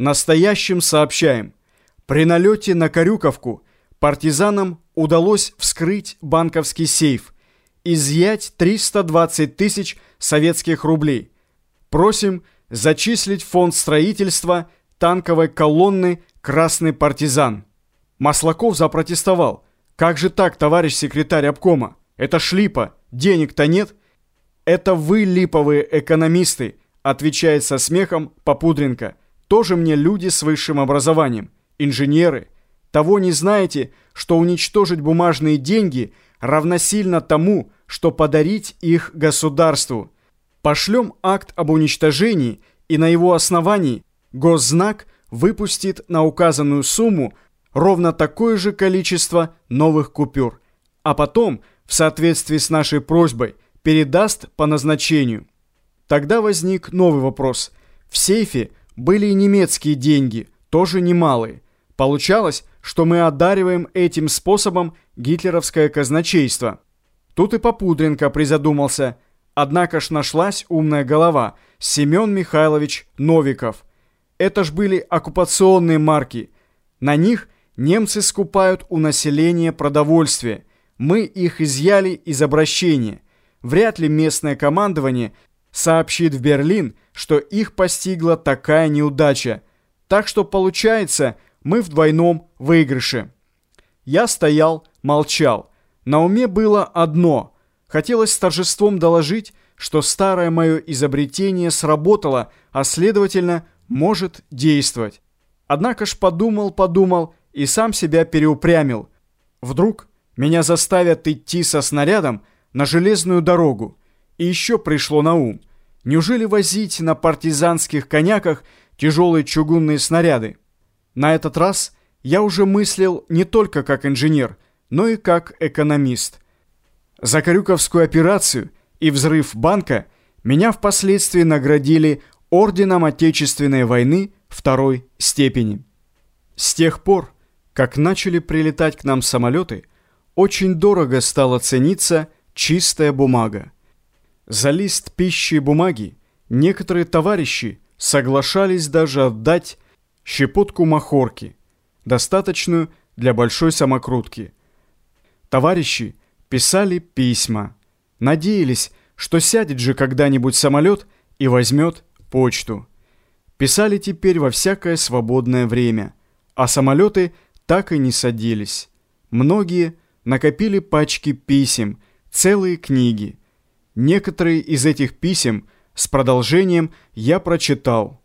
Настоящим сообщаем. При налете на Корюковку партизанам удалось вскрыть банковский сейф, изъять 320 тысяч советских рублей. Просим зачислить фонд строительства танковой колонны «Красный партизан». Маслаков запротестовал. «Как же так, товарищ секретарь обкома? Это шлипа, денег-то нет». «Это вы, липовые экономисты», отвечает со смехом Попудренко тоже мне люди с высшим образованием, инженеры. Того не знаете, что уничтожить бумажные деньги равносильно тому, что подарить их государству. Пошлем акт об уничтожении, и на его основании госзнак выпустит на указанную сумму ровно такое же количество новых купюр, а потом, в соответствии с нашей просьбой, передаст по назначению. Тогда возник новый вопрос. В сейфе были и немецкие деньги, тоже немалые. Получалось, что мы одариваем этим способом гитлеровское казначейство. Тут и Попудренко призадумался. Однако ж нашлась умная голова. Семен Михайлович Новиков. Это ж были оккупационные марки. На них немцы скупают у населения продовольствие. Мы их изъяли из обращения. Вряд ли местное командование сообщит в Берлин, что их постигла такая неудача. Так что получается, мы в двойном выигрыше. Я стоял, молчал. На уме было одно. Хотелось с торжеством доложить, что старое мое изобретение сработало, а следовательно, может действовать. Однако ж подумал-подумал и сам себя переупрямил. Вдруг меня заставят идти со снарядом на железную дорогу. И еще пришло на ум. Неужели возить на партизанских коняках тяжелые чугунные снаряды? На этот раз я уже мыслил не только как инженер, но и как экономист. За Корюковскую операцию и взрыв банка меня впоследствии наградили Орденом Отечественной войны второй степени. С тех пор, как начали прилетать к нам самолеты, очень дорого стала цениться чистая бумага. За лист пищи и бумаги некоторые товарищи соглашались даже отдать щепотку махорки, достаточную для большой самокрутки. Товарищи писали письма, надеялись, что сядет же когда-нибудь самолет и возьмет почту. Писали теперь во всякое свободное время, а самолеты так и не садились. Многие накопили пачки писем, целые книги – Некоторые из этих писем с продолжением я прочитал.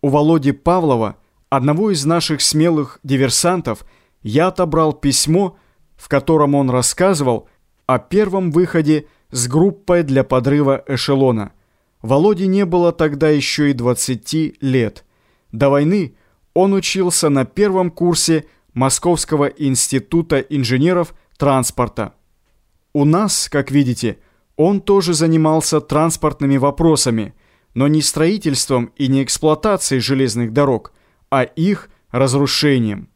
У Володи Павлова, одного из наших смелых диверсантов, я отобрал письмо, в котором он рассказывал о первом выходе с группой для подрыва эшелона. Володе не было тогда еще и 20 лет. До войны он учился на первом курсе Московского института инженеров транспорта. У нас, как видите, он тоже занимался транспортными вопросами, но не строительством и не эксплуатацией железных дорог, а их разрушением.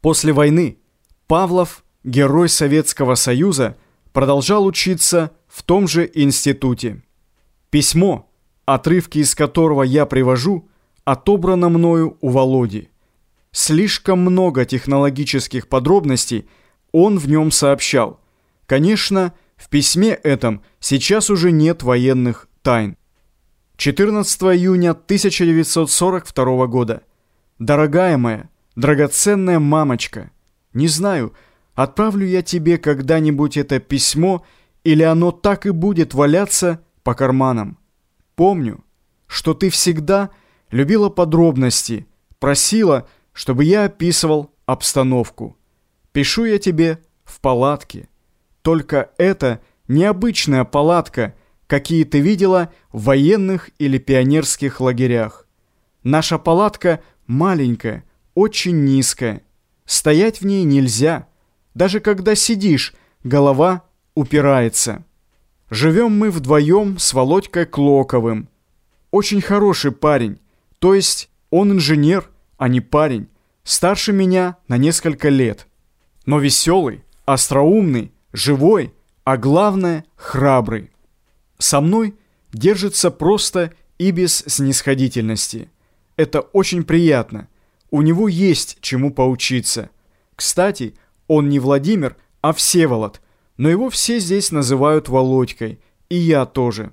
После войны Павлов, герой Советского Союза, продолжал учиться в том же институте. Письмо, отрывки из которого я привожу, отобрано мною у Володи. Слишком много технологических подробностей он в нем сообщал. Конечно, в письме этом сейчас уже нет военных тайн. 14 июня 1942 года. Дорогая моя, драгоценная мамочка, не знаю, отправлю я тебе когда-нибудь это письмо или оно так и будет валяться по карманам. Помню, что ты всегда любила подробности, просила, чтобы я описывал обстановку. Пишу я тебе в палатке. Только это необычная палатка, какие ты видела в военных или пионерских лагерях. Наша палатка маленькая, очень низкая. Стоять в ней нельзя. Даже когда сидишь, голова упирается. Живем мы вдвоем с Володькой Клоковым. Очень хороший парень. То есть он инженер, а не парень. Старше меня на несколько лет. Но веселый, остроумный, живой, а главное – храбрый. Со мной держится просто и без снисходительности. Это очень приятно. У него есть чему поучиться. Кстати, он не Владимир, а Всеволод, но его все здесь называют Володькой, и я тоже.